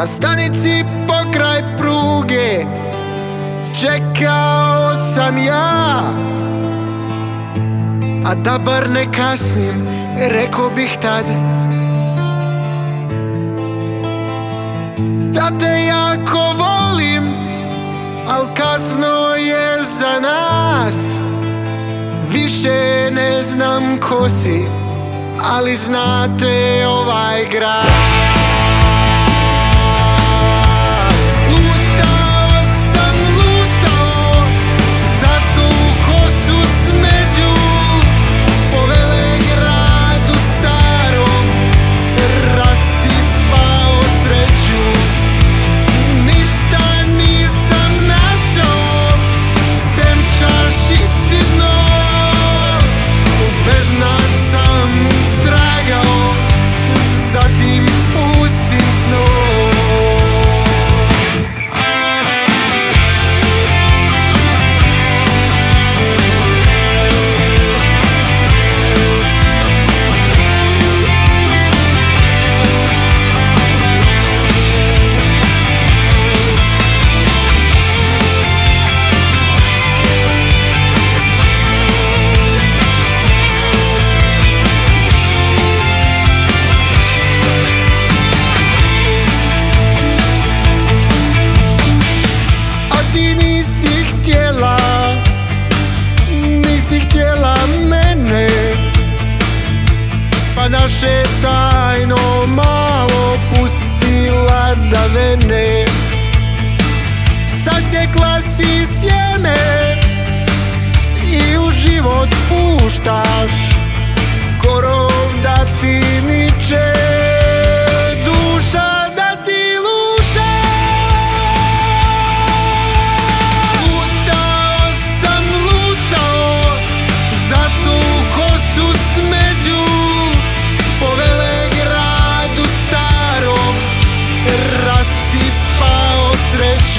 Na stanici pokraj pruge Čekao sam ja. A da bar ne kasnim Rekao bih tad. Da te jako volim Al kasno je za nas. Više ne znam ko si Ali znate ovaj grad Pa naše tajno malo pustila da vene. Sasjekla si sjeme I u život puštaš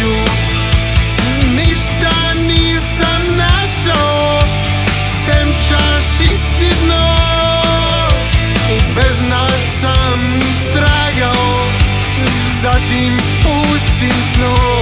sreću Ništa nisam našao Sem čašici dno. Beznad sam tragao Za tim pustim snom